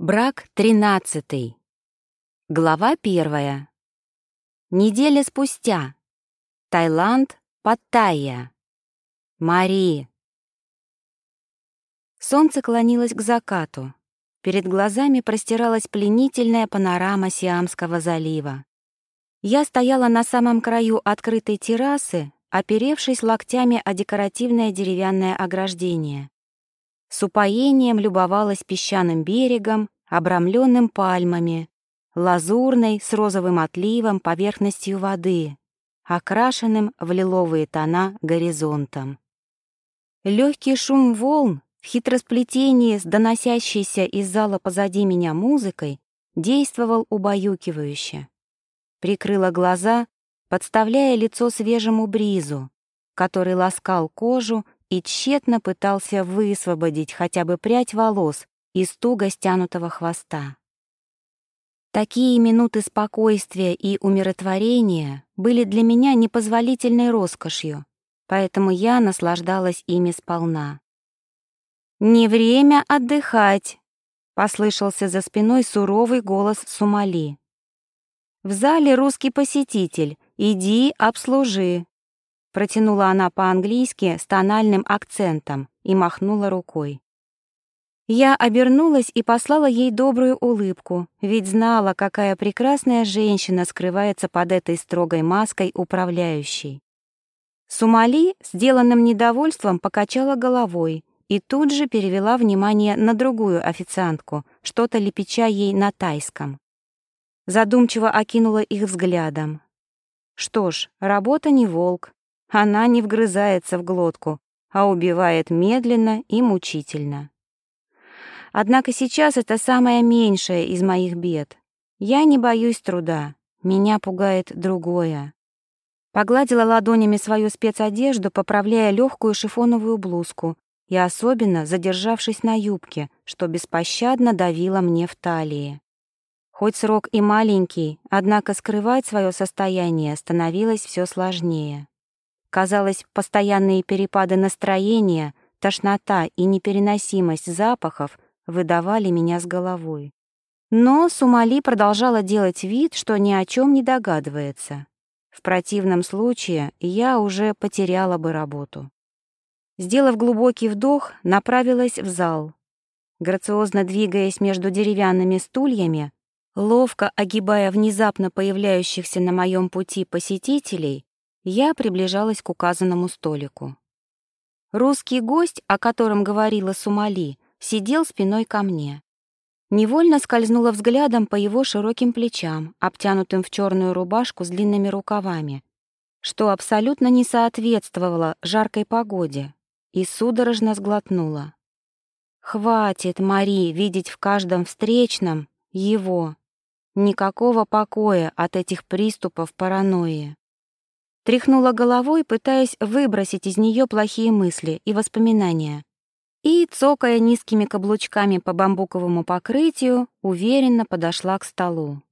Брак тринадцатый. Глава первая. Неделя спустя. Таиланд, Паттайя. Мари. Солнце клонилось к закату. Перед глазами простиралась пленительная панорама Сиамского залива. Я стояла на самом краю открытой террасы, оперевшись локтями о декоративное деревянное ограждение. С упоением любовалась песчаным берегом, обрамленным пальмами, лазурной с розовым отливом поверхностью воды, окрашенным в лиловые тона горизонтом. Легкий шум волн в хитросплетении с доносящейся из зала позади меня музыкой действовал убаюкивающе. Прикрыла глаза, подставляя лицо свежему бризу, который ласкал кожу и тщетно пытался высвободить хотя бы прядь волос из туго стянутого хвоста. Такие минуты спокойствия и умиротворения были для меня непозволительной роскошью, поэтому я наслаждалась ими сполна. «Не время отдыхать!» — послышался за спиной суровый голос Сумали. «В зале русский посетитель, иди обслужи!» Протянула она по-английски с тональным акцентом и махнула рукой. Я обернулась и послала ей добрую улыбку, ведь знала, какая прекрасная женщина скрывается под этой строгой маской управляющей. Сумали, сделанным недовольством, покачала головой и тут же перевела внимание на другую официантку, что-то лепеча ей на тайском. Задумчиво окинула их взглядом. Что ж, работа не волк, она не вгрызается в глотку, а убивает медленно и мучительно. Однако сейчас это самое меньшее из моих бед. Я не боюсь труда, меня пугает другое. Погладила ладонями свою спецодежду, поправляя легкую шифоновую блузку и особенно задержавшись на юбке, что беспощадно давило мне в талии. Хоть срок и маленький, однако скрывать свое состояние становилось все сложнее. Казалось, постоянные перепады настроения, тошнота и непереносимость запахов выдавали меня с головой. Но Сумали продолжала делать вид, что ни о чем не догадывается. В противном случае я уже потеряла бы работу. Сделав глубокий вдох, направилась в зал. Грациозно двигаясь между деревянными стульями, ловко огибая внезапно появляющихся на моем пути посетителей, я приближалась к указанному столику. Русский гость, о котором говорила Сумали, сидел спиной ко мне. Невольно скользнула взглядом по его широким плечам, обтянутым в черную рубашку с длинными рукавами, что абсолютно не соответствовало жаркой погоде, и судорожно сглотнула. Хватит, Мари, видеть в каждом встречном его. Никакого покоя от этих приступов паранойи. Тряхнула головой, пытаясь выбросить из нее плохие мысли и воспоминания. И, цокая низкими каблучками по бамбуковому покрытию, уверенно подошла к столу.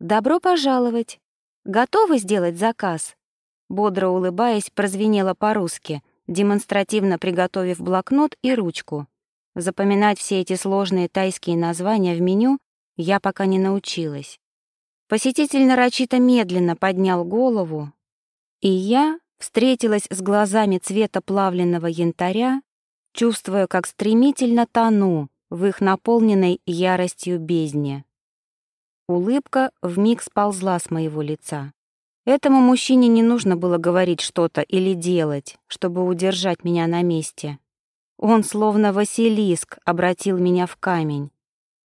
«Добро пожаловать! Готовы сделать заказ?» Бодро улыбаясь, прозвенела по-русски, демонстративно приготовив блокнот и ручку. Запоминать все эти сложные тайские названия в меню я пока не научилась. Посетитель нарочито медленно поднял голову, и я встретилась с глазами цвета плавленного янтаря, чувствуя, как стремительно тону в их наполненной яростью бездне. Улыбка вмиг сползла с моего лица. Этому мужчине не нужно было говорить что-то или делать, чтобы удержать меня на месте. Он, словно Василиск, обратил меня в камень,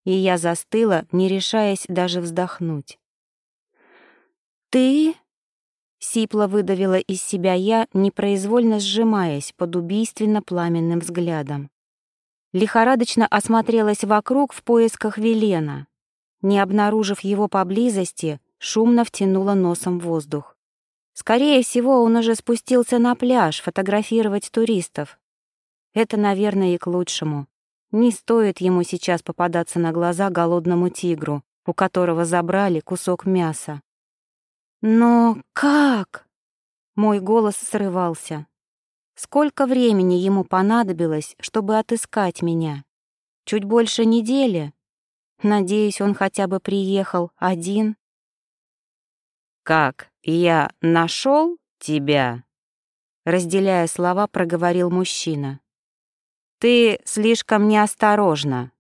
и я застыла, не решаясь даже вздохнуть. «Ты...» Сипло выдавила из себя я, непроизвольно сжимаясь под убийственно-пламенным взглядом. Лихорадочно осмотрелась вокруг в поисках Велена. Не обнаружив его поблизости, шумно втянула носом воздух. Скорее всего, он уже спустился на пляж фотографировать туристов. Это, наверное, и к лучшему. Не стоит ему сейчас попадаться на глаза голодному тигру, у которого забрали кусок мяса. «Но как?» Мой голос срывался. Сколько времени ему понадобилось, чтобы отыскать меня? Чуть больше недели? Надеюсь, он хотя бы приехал один. «Как я нашел тебя?» Разделяя слова, проговорил мужчина. «Ты слишком неосторожна».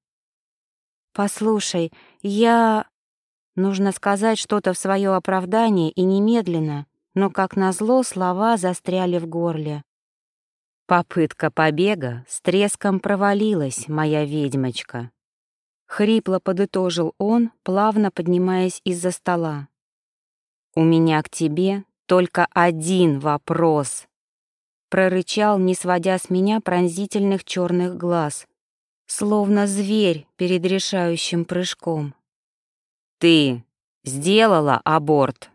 «Послушай, я...» Нужно сказать что-то в свое оправдание и немедленно, но, как назло, слова застряли в горле. Попытка побега с треском провалилась, моя ведьмочка. Хрипло подытожил он, плавно поднимаясь из-за стола. «У меня к тебе только один вопрос», — прорычал, не сводя с меня пронзительных черных глаз, словно зверь перед решающим прыжком. «Ты сделала аборт?»